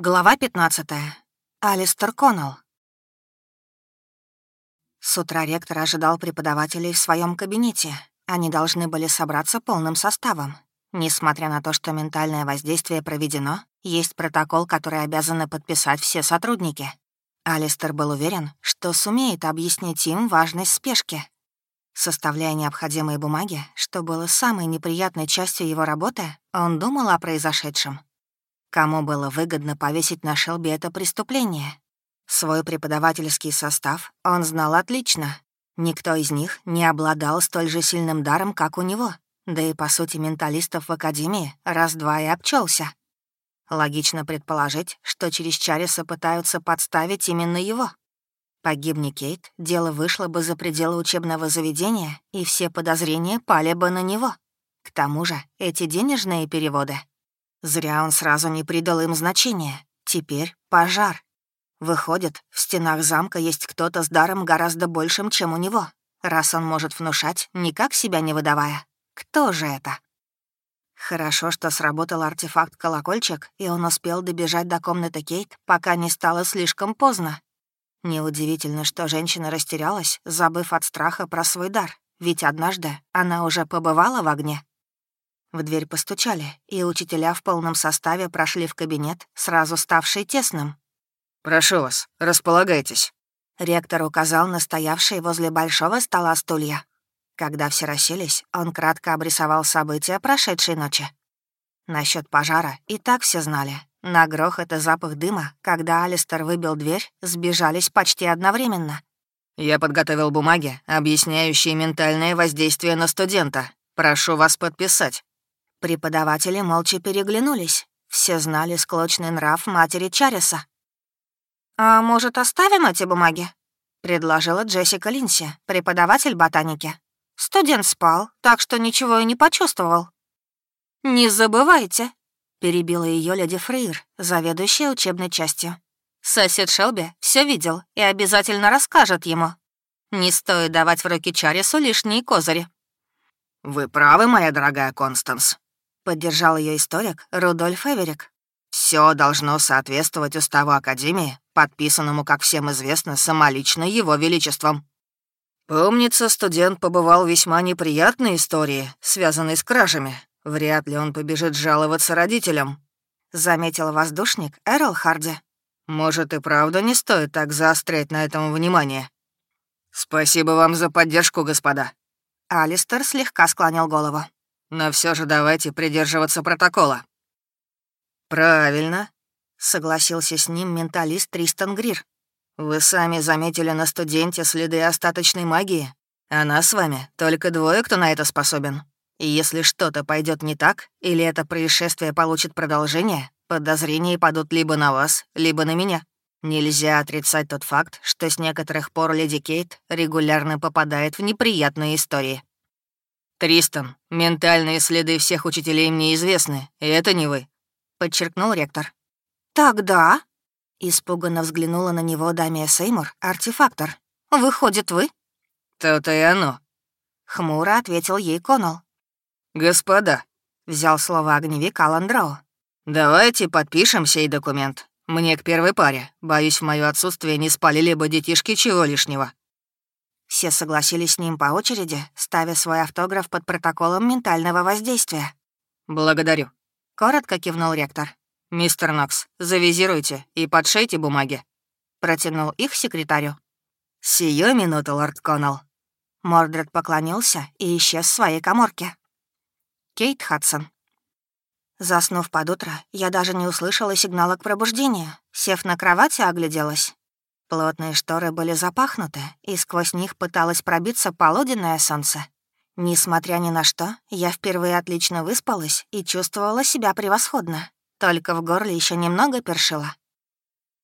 Глава 15. Алистер Коннелл. С утра ректор ожидал преподавателей в своем кабинете. Они должны были собраться полным составом. Несмотря на то, что ментальное воздействие проведено, есть протокол, который обязаны подписать все сотрудники. Алистер был уверен, что сумеет объяснить им важность спешки. Составляя необходимые бумаги, что было самой неприятной частью его работы, он думал о произошедшем — Кому было выгодно повесить на Шелби это преступление? Свой преподавательский состав он знал отлично. Никто из них не обладал столь же сильным даром, как у него. Да и, по сути, менталистов в Академии раз-два и обчелся. Логично предположить, что через Чариса пытаются подставить именно его. Погибни Кейт, дело вышло бы за пределы учебного заведения, и все подозрения пали бы на него. К тому же эти денежные переводы Зря он сразу не придал им значения. Теперь пожар. Выходит, в стенах замка есть кто-то с даром гораздо большим, чем у него, раз он может внушать, никак себя не выдавая. Кто же это? Хорошо, что сработал артефакт-колокольчик, и он успел добежать до комнаты Кейт, пока не стало слишком поздно. Неудивительно, что женщина растерялась, забыв от страха про свой дар, ведь однажды она уже побывала в огне. В дверь постучали, и учителя в полном составе прошли в кабинет, сразу ставший тесным. «Прошу вас, располагайтесь». Ректор указал на стоявшие возле большого стола стулья. Когда все расселись, он кратко обрисовал события прошедшей ночи. Насчет пожара и так все знали. На грохот и запах дыма, когда Алистер выбил дверь, сбежались почти одновременно. «Я подготовил бумаги, объясняющие ментальное воздействие на студента. Прошу вас подписать». Преподаватели молча переглянулись. Все знали склочный нрав матери Чариса. «А может, оставим эти бумаги?» — предложила Джессика Линси, преподаватель ботаники. «Студент спал, так что ничего и не почувствовал». «Не забывайте», — перебила ее леди Фрейр, заведующая учебной частью. «Сосед Шелби все видел и обязательно расскажет ему. Не стоит давать в руки Чарису лишние козыри». «Вы правы, моя дорогая Констанс», Поддержал ее историк Рудольф Эверик. Все должно соответствовать уставу Академии, подписанному, как всем известно, самолично его величеством. Помнится, студент побывал в весьма неприятной истории, связанной с кражами. Вряд ли он побежит жаловаться родителям. Заметил воздушник Эрл Харди. Может, и правда не стоит так заострять на этом внимание. Спасибо вам за поддержку, господа. Алистер слегка склонил голову. Но все же давайте придерживаться протокола». «Правильно», — согласился с ним менталист Тристан Грир. «Вы сами заметили на студенте следы остаточной магии. А нас с вами только двое, кто на это способен. И если что-то пойдет не так, или это происшествие получит продолжение, подозрения падут либо на вас, либо на меня. Нельзя отрицать тот факт, что с некоторых пор леди Кейт регулярно попадает в неприятные истории. «Тристан, ментальные следы всех учителей мне известны, и это не вы», — подчеркнул ректор. «Тогда?» — испуганно взглянула на него Дамия Сеймур, артефактор. «Выходит, вы?» «То-то и оно», — хмуро ответил ей Коннелл. «Господа», — взял слово огневик Алан. «Давайте подпишем сей документ. Мне к первой паре. Боюсь, в моё отсутствие не спалили бы детишки чего лишнего». Все согласились с ним по очереди, ставя свой автограф под протоколом ментального воздействия. «Благодарю», — коротко кивнул ректор. «Мистер Нокс, завизируйте и подшейте бумаги». Протянул их секретарю. «Сию минуту, лорд Коннелл». Мордред поклонился и исчез в своей коморке. Кейт Хадсон. Заснув под утро, я даже не услышала сигнала к пробуждению. Сев на кровати, огляделась. Плотные шторы были запахнуты, и сквозь них пыталось пробиться полуденное солнце. Несмотря ни на что, я впервые отлично выспалась и чувствовала себя превосходно. Только в горле еще немного першило.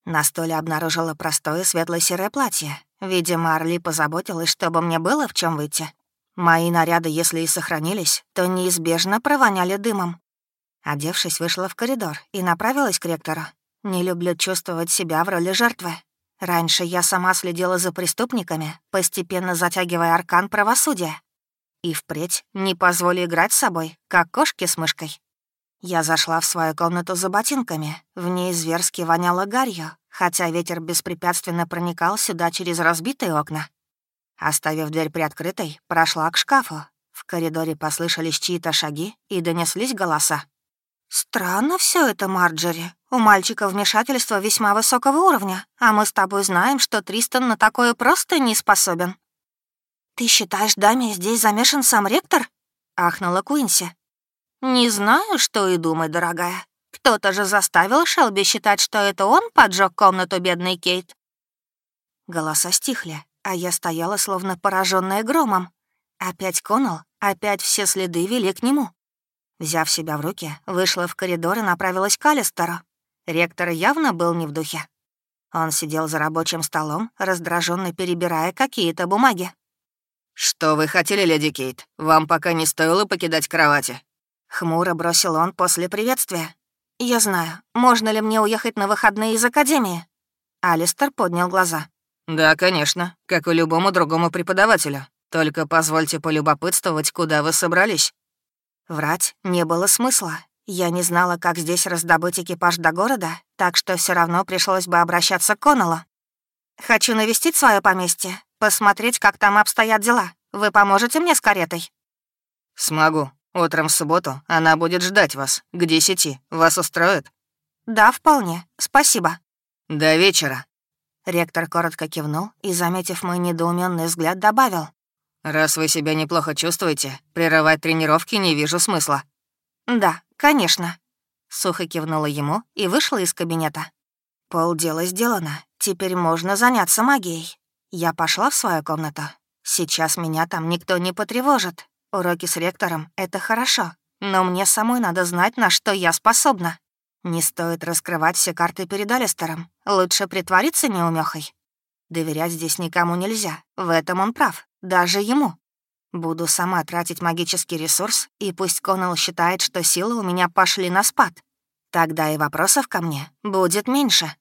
На столе обнаружила простое светло-серое платье. Видимо, Орли позаботилась, чтобы мне было в чем выйти. Мои наряды, если и сохранились, то неизбежно провоняли дымом. Одевшись, вышла в коридор и направилась к ректору. Не люблю чувствовать себя в роли жертвы, Раньше я сама следила за преступниками, постепенно затягивая аркан правосудия. И впредь не позволю играть с собой, как кошки с мышкой. Я зашла в свою комнату за ботинками. В ней зверски воняло гарью, хотя ветер беспрепятственно проникал сюда через разбитые окна. Оставив дверь приоткрытой, прошла к шкафу. В коридоре послышались чьи-то шаги и донеслись голоса. «Странно все это, Марджери. У мальчика вмешательство весьма высокого уровня, а мы с тобой знаем, что Тристан на такое просто не способен». «Ты считаешь, даме здесь замешан сам ректор?» — ахнула Куинси. «Не знаю, что и думать, дорогая. Кто-то же заставил Шелби считать, что это он поджег комнату бедной Кейт». Голоса стихли, а я стояла, словно пораженная громом. Опять Коннелл, опять все следы вели к нему. Взяв себя в руки, вышла в коридор и направилась к Алистеру. Ректор явно был не в духе. Он сидел за рабочим столом, раздраженно перебирая какие-то бумаги. «Что вы хотели, леди Кейт? Вам пока не стоило покидать кровати». Хмуро бросил он после приветствия. «Я знаю, можно ли мне уехать на выходные из Академии?» Алистер поднял глаза. «Да, конечно, как и любому другому преподавателю. Только позвольте полюбопытствовать, куда вы собрались». Врать не было смысла. Я не знала, как здесь раздобыть экипаж до города, так что все равно пришлось бы обращаться к Коннеллу. «Хочу навестить свое поместье, посмотреть, как там обстоят дела. Вы поможете мне с каретой?» «Смогу. Утром в субботу она будет ждать вас. К десяти. Вас устроит?» «Да, вполне. Спасибо». «До вечера». Ректор коротко кивнул и, заметив мой недоуменный взгляд, добавил. «Раз вы себя неплохо чувствуете, прерывать тренировки не вижу смысла». «Да, конечно». Сухо кивнула ему и вышла из кабинета. Полдела сделано. Теперь можно заняться магией. Я пошла в свою комнату. Сейчас меня там никто не потревожит. Уроки с ректором — это хорошо. Но мне самой надо знать, на что я способна. Не стоит раскрывать все карты перед Алистером. Лучше притвориться неумехой. Доверять здесь никому нельзя. В этом он прав. Даже ему. Буду сама тратить магический ресурс, и пусть Коннелл считает, что силы у меня пошли на спад. Тогда и вопросов ко мне будет меньше.